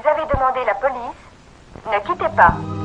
Vous avez demandé la police. Ne quittez pas.